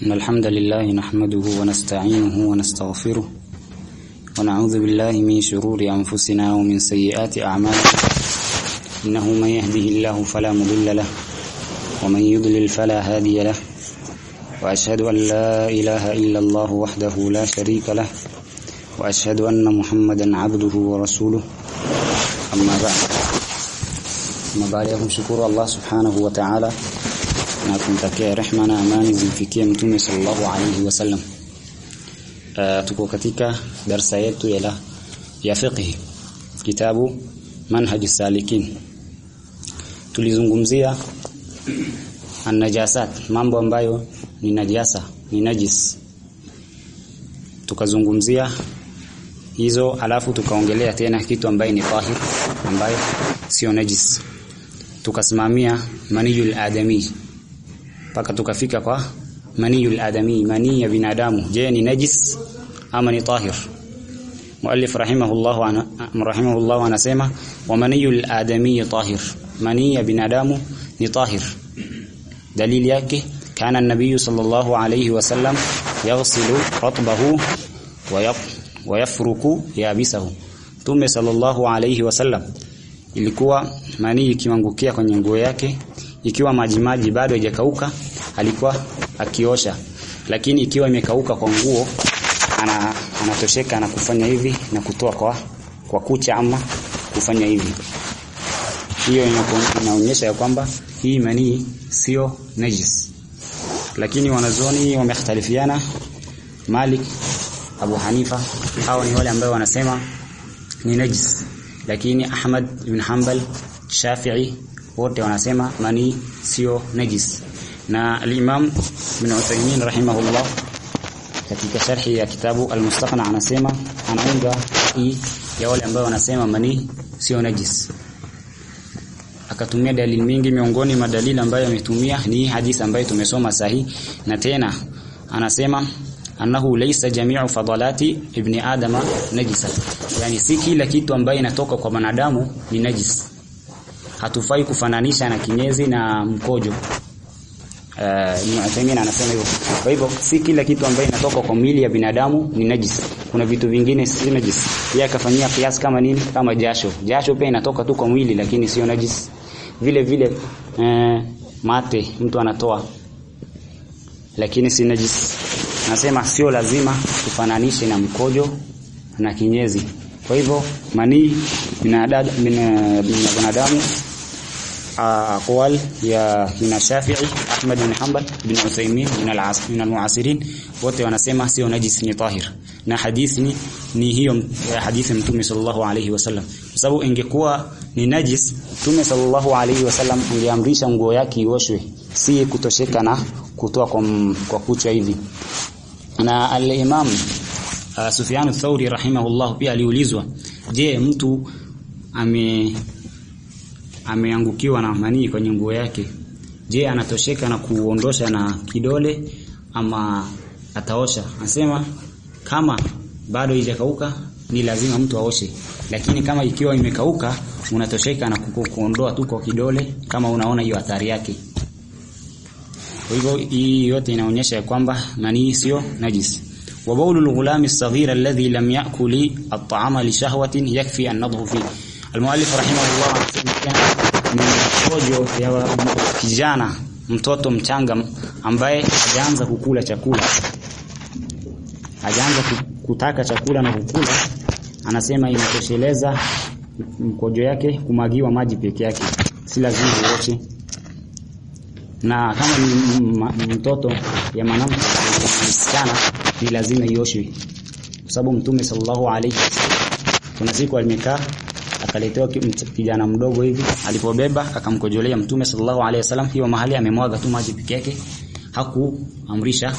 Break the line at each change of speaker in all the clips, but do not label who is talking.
إن الحمد لله نحمده ونستعينه ونستغفره ونعوذ بالله من شرور أنفسنا ومن سيئات أعمالنا. إنه من يهده الله فلا مضل له ومن يضلل فلا هادي له. وأشهد أن لا إله إلا الله وحده لا شريك له. وأشهد أن محمدا عبده ورسوله. أما بعد. أما بعد Allah subhanahu wa ta'ala na kumtakia rehma na amani zimfikie mtume sallallahu alayhi wasallam uh, tuko katika darsa yetu ya ya fiqh kitabu manhaj salikin. Tulizungumzia an-najasat mambo ambayo ni najasa ni najis. Tukazungumzia hizo alafu tukaongelea tena kitu ambaye ni tahir ambaye sio najis. Tukasimamia maniyul adami paka tukafika kwa maniyul adami mani ya binadamu je ni najis ama ni tahir muallif rahimahullah ana rahimahullah anasema wa maniyul adami tahir mani ya binadamu ni tahir dalili yake kana an-nabiy sallallahu alayhi wasallam yaghsilu ratbahu wa yafruku yabisahu tume sallallahu alayhi wasallam ilikuwa manii ikiwangukia kwenye nguo yake ikiwa majimaji maji bado haijakauka alikuwa akiosha. Lakini ikiwa imekauka kwa nguo ana, anatosheka na kufanya hivi na kutoa kwa kwa kucha ama kufanya hivi. Hiyo inaonyesha ya kwamba hii manii sio najis. Lakini wanazoni wamehtalifiana Malik Abu Hanifa hao ni wale ambao wanasema ni najis. Lakini Ahmad ibn Hanbal Shafi'i wote wanasema mani sio najis. Na al-Imam Ibn Uthaymeen rahimahullah katika sharhi ya kitabu al-Mustaqna anasema anaunga hii ya wale ambao wanasema mani sio najis. Akatumia dalili mingi miongoni mwa dalili ambayo ametumia ni hadithi ambayo tumesoma sahihi, na tena anasema annahu laysa jami'u fadalati ibni adama najisa. Yani si kila kitu ambayo inatoka kwa wanadamu ni najis hatufai kufananisha na kinyezi na mkojo. Uh, Ibn Uthaymeen anasema hivyo. Kwa hivyo si kila kitu ambaye inatoka kwa mwili ya binadamu ni najis. Kuna vitu vingine si najis. Yeye akafanyia kiasi kama nini? Kama jasho. Jasho pia inatoka tu kwa mwili lakini sio najis. Vile vile uh, mate mtu anatoa lakini si najis. Nasema sio lazima kufananishe na mkojo na kinyezi. Kwa hivyo manii binadamu aqwal ya kina Shafi'i Ahmad bin Hanbal bin Uthaymeen min al-mu'asirin wote wanasema sio najis ni tahir na hadithi ni, ni hiyo hadithi mtume sallallahu alayhi wasallam sababu ingekuwa ni najis mtume sallallahu alayhi wasallam angeamrisha nguo yake ioshwe si kutosheka na kutoa kwa, kwa kucha hivi na al-Imam uh, Sufyan ath-Thauri rahimahullah pia aliulizwa je mtu ame ameangukiwa na manii kwenye nguo yake. Je anatosheka na kuondosha na kidole ama ataosha? Anasema kama bado haijakauka ni lazima mtu aoshe. Lakini kama ikiwa imekauka unatosheka na kuondoa tu kwa kidole kama unaona hiyo athari yake. Kwa hivyo hii yote inaonyesha ya kwamba manii sio najis wa baulul ghulami as-saghir alladhi lam ya'kuli at-ta'ama li shahwatin yakfi an-nadhu fi al-muallif rahimahullah ni kojo ya kijana mtoto mchanga ambaye hajaanza kukula chakula. Hajaanza kutaka chakula na kukula anasema inatosheleza mkojo yake kumagiwa maji peke yake. Si lazima wote. na kama ni mtoto ya mwanamke msichana ni lazima ioshwe. Kwa sababu mtume sallallahu alayhi kuna siku alimekaa akaletewa kijana mdogo hivi. Alipobeba akamkojolea mtume sallallahu alaihi wasallam. Hiyo mahali amemwaga tu maji peke yake. Hakuamrisha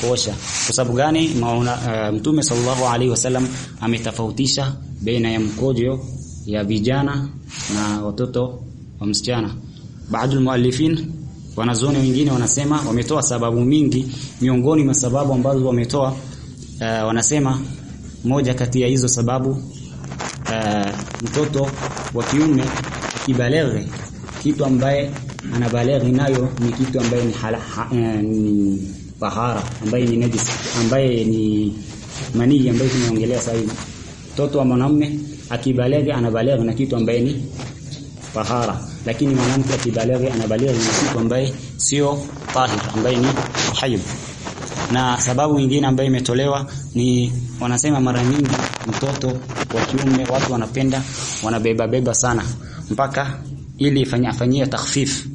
kuosha. Kwa sababu gani? Maona uh, mtume sallallahu alaihi wasallam ametofautisha baina ya mkojo ya vijana na watoto wa msichana. Baadhi muallifin wanazuoni wengine wanasema wametoa sababu mingi. Miongoni mwa sababu ambazo wametoa uh, wanasema moja kati ya hizo sababu mtoto wa kiume kibalere kitu ambaye anabaleghi nayo ni kitu ambaye ni, hala, ha, eh, ni tahara ambaye ni najis ambaye ni manii ambaye tunaongelea sasa hivi mtoto wa mwanamume akibaleghe anabaleghe na kitu ambaye ni tahara lakini mwanamke akibaleghe anabaleghe na kitu ambaye sio tahir ambaye ni hayd na sababu nyingine ambayo imetolewa ni wanasema mara nyingi mtoto wa kiume watu wanapenda wanabeba beba sana. Mpaka ili ifanye afanyie takhfif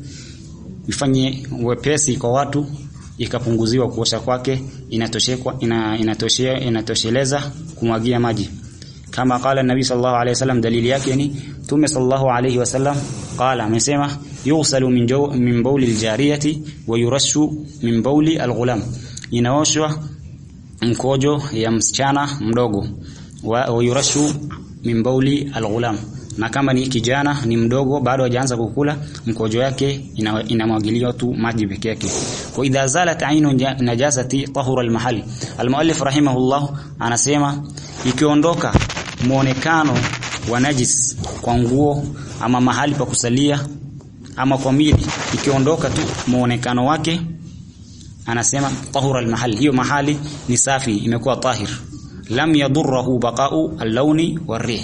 ifanye wepesi kwa watu ikapunguziwa kuosha kwake inatoshekwa ina, inatoshea inatosheleza kumwagia maji. Kama kala nabi sallallahu alayhi wasallam dalili yake ni tume sallallahu alayhi wasallam qala amesema yusalu min jaw min bawli aljariyati wa yurashu min bawli alghulam. Inaoshwa mkojo ya msichana mdogo wa, yurashu min bawli alghulam. Na kama ni kijana ni mdogo bado hajaanza kukula mkojo yake inamwagiliwa tu maji peke yake. Wa idha zalat ainu najasati tahura almahali. Almuallif rahimahullah anasema ikiondoka muonekano wa najis kwa nguo ama mahali pa kusalia ama kwa mili ikiondoka tu muonekano wake anasema tahura almahali. Hiyo mahali ni safi imekuwa tahir lam yadurruhu baqa'u al-lawni war-rih.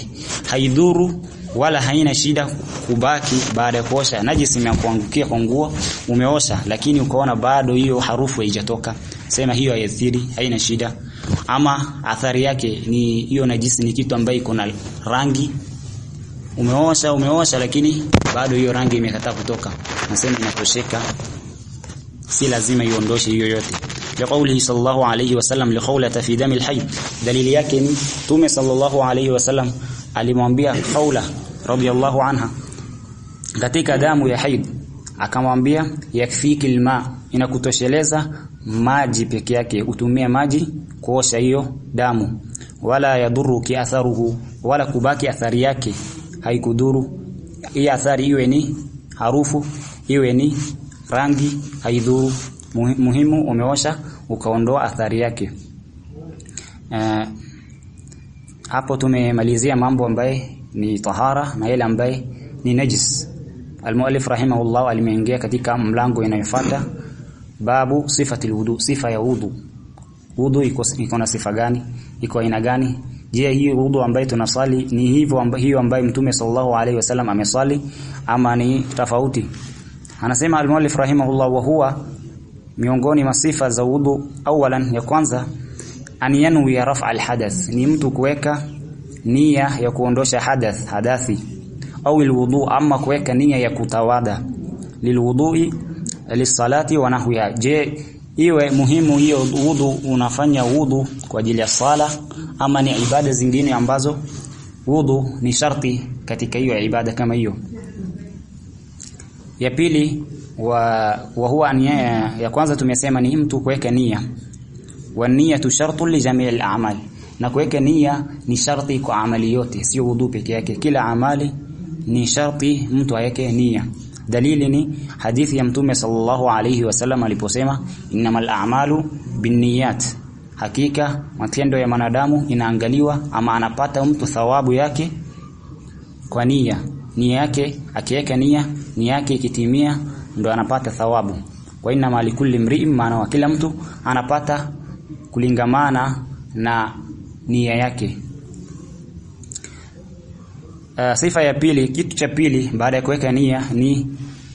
Haidhuru wala haina shida kubaki baada ya kuosha. Najisi imekuangukia kwa nguo umeosha lakini ukaona bado hiyo harufu haijatoka. Sema hiyo haiathiri haina shida. Ama athari yake ni hiyo najisi ni kitu ambayo iko na rangi. Umeosha umeosha lakini bado hiyo rangi imekataa kutoka. Nasema inatosheka. Si lazima iondoshe hiyo yote liqaulihi sallallahu alayhi wasallam liqaulata fi dami alhayy dalili yake ni tume sallallahu alayhi wasallam alimwambia Khawla radhiyallahu anha katika damu ya haid akamwambia yakfiki alma inakutosheleza maji peke yake utumie maji kuosha hiyo damu wala yadhuru kiatharuhu wala kubaki athari yake haikudhuru hii athari iwe ni harufu iwe ni rangi haidhuru muhimu umeosha ukaondoa athari yake. Uh, hapo tumemalizia mambo ambaye ni tahara na yale ambaye ni najis. Almuallif rahimahullah alimeingia katika mlango inayofuata babu sifati alwudu sifa ya wudu. Wudu iko iko na sifa gani? Iko aina gani? Je hii wudu ambayo tunasali ni hivyo ambayo hiyo ambayo mtume sallallahu alaihi wasallam amesali ama ni tofauti? Anasema almuallif rahimahullah wa huwa miongoni mwa sifa za wudu awalan ya kwanza an ya raf'a alhadath ni mtu kuweka nia ya kuondosha hadath hadathi au alwudu ama kuweka nia ya kutawada lilwudui lisalati wa nahwiha je iwe muhimu hiyo wudu unafanya wudu kwa ajili ya sala ama ni ibada zingine ambazo wudu ni sharti katika hiyo ibada kama hiyo ya pili wa, wa huwa nia ya kwanza tumesema ni mtu kuweka nia. Wa niyatu shartun li jami' al-a'mal. Na kuweka nia ni sharti kwa amali yote sio wudu peke yake. Kila amali ni sharti mtu aweke nia. Dalili ni hadithi ya mtume sallallahu alayhi wasallam aliposema innamal a'malu binniyat. Hakika matendo ya manadamu inaangaliwa ama anapata mtu thawabu yake kwa nia nia yake akiweka nia nia yake ikitimia ndo anapata thawabu. Kwa inna malikulli mri'in maana wa kila mtu anapata kulingamana na nia yake. Uh, sifa ya pili kitu cha pili baada ya kuweka nia ni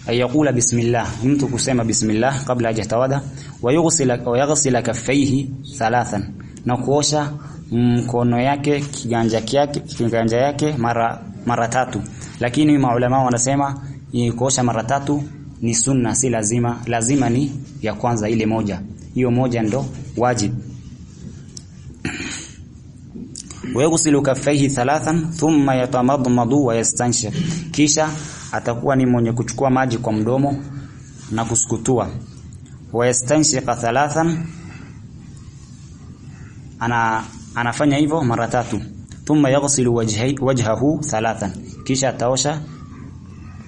ayakula bismillah. Mtu kusema bismillah kabla hajatawada. Wayughsila wayaghsila kaffaihi thalathan. Na kuosha mkono yake kiganja yake kiganja yake mara mara tatu lakini maulama wanasema kuosha mara tatu ni sunna si lazima. Lazima ni ya kwanza ile moja. Hiyo moja ndo wajib. Wayaghsilu kaffaihi thalathan thumma yatamadmadu wa yastanshir. Kisha atakuwa ni mwenye kuchukua maji kwa mdomo na kusukutua. Wa yastanshiqa thalathan ana anafanya hivyo mara tatu. Thumma yaghsilu wajhahu thalathan kisha ataosha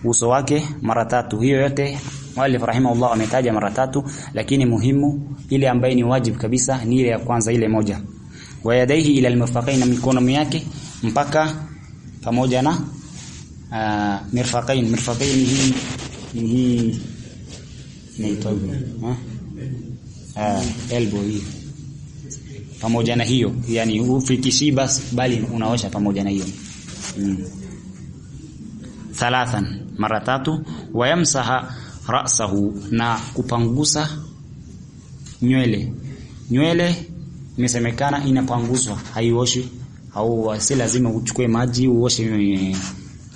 uso wake mara tatu. Hiyo yote Mwalif rahimahullah ametaja mara tatu lakini muhimu ile ambaye ni wajib kabisa ni ile ya kwanza ile moja. Wa yadaihi ila almirfaqain na mikono yake mpaka pamoja na uh, mirfaqain mirfaqain hii ni hii inaitwa uh, elbow hii. Pamoja na hiyo yani ufikishi basi, bali unaosha pamoja na hiyo. Mm. Thalathan mara tatu wayamsaha ra'sahu na kupangusa nywele. Nywele imesemekana inapanguzwa haioshi au si lazima uchukue maji uoshe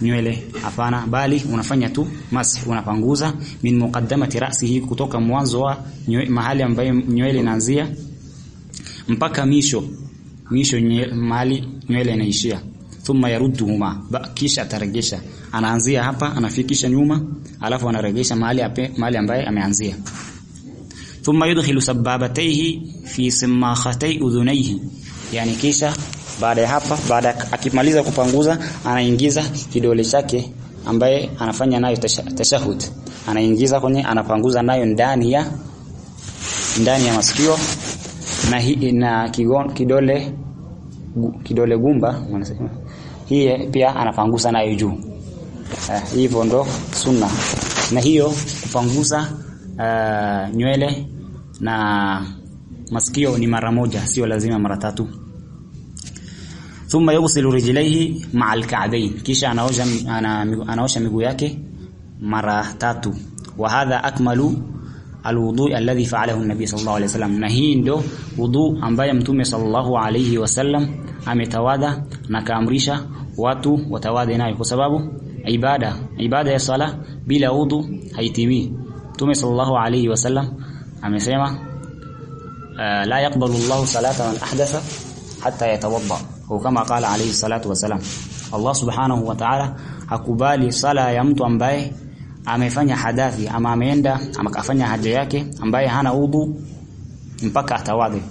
nywele. Hapana bali unafanya tu mas unapanguza min muqaddamati ra'sihi kutoka mwanzo wa mahali ambayo nywele inaanzia mpaka misho. Misho mahali nywele inaishia thumma yarudduhuma kisha ataregesha. Anaanzia hapa anafikisha nyuma alafu anaregesha mahali ape, mahali ambaye ameanzia. Thumma yudkhilu sababatayhi fi simakhatay udhunayhi. Yani kisha baada ya hapa baada akimaliza kupanguza anaingiza kidole chake ambaye anafanya nayo tashahud. Anaingiza kwenye anapanguza nayo ndani ya ndani ya masikio na hi, na kidole kidole gumba wanasema hii pia anapangusa nayo juu. Eh, hivyo ndo sunna. Na hiyo kupangusa uh, nywele na masikio ni mara moja sio lazima mara tatu. Thumma yughsilu rijlaihi ma'a al-ka'bayn kisha anaosha anaosha miguu yake mara tatu. Wa hadha akmalu alwudu alladhi fa'alahu an-nabi sallallahu alayhi wasallam na hii ndo wudu ambaye mtume sallallahu alayhi wasallam ametawada na kaamrisha watu watawade nayo kwa sababu ibada ibada ya sala bila wudu haitimii mtume sallallahu alayhi wasallam amesema la yaqbalu Allahu salata man ahdatha hatta yatawadda au kama qala alayhi salatu wasalam Allah subhanahu wa ta'ala hakubali sala ya mtu ambaye amefanya hadathi ama ameenda ama kafanya haja yake ambaye hana udhu mpaka atawadhe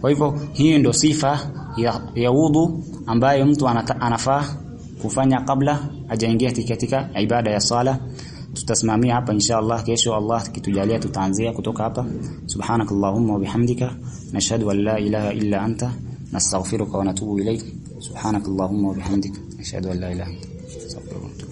kwa hivyo hii ndio sifa ya, ya udhu ambayo mtu anata, anafaa kufanya kabla hajaingia katika ibada ya sala. Tutasimamia hapa insha Allah kesho. Allah kitujalia tutaanzia kutoka hapa. Subhanakallahumma wa bihamdika. Nashhadu an la ilaha illa anta. Nastaghfiruka wa natubu ilayk. Subhanakallahumma wa nashhadu an la ilaha illa anta